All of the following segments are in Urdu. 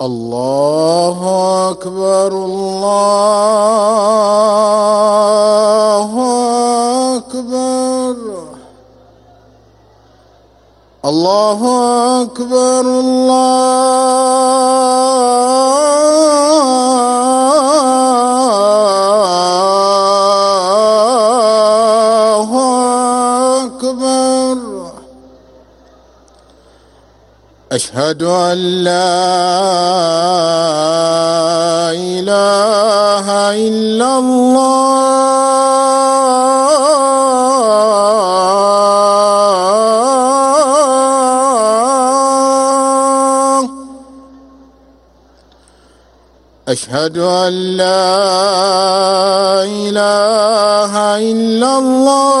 الله أكبر الله أكبر الله أكبر الله أشهد أن لا إله إلا الله. أشهد أن لا إله إلا الله.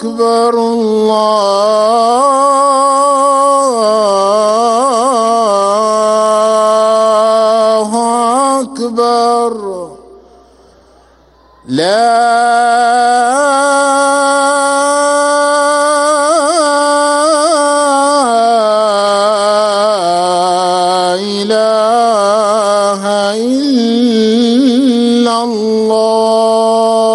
أكبر الله أكبر. لا إله إلا الله.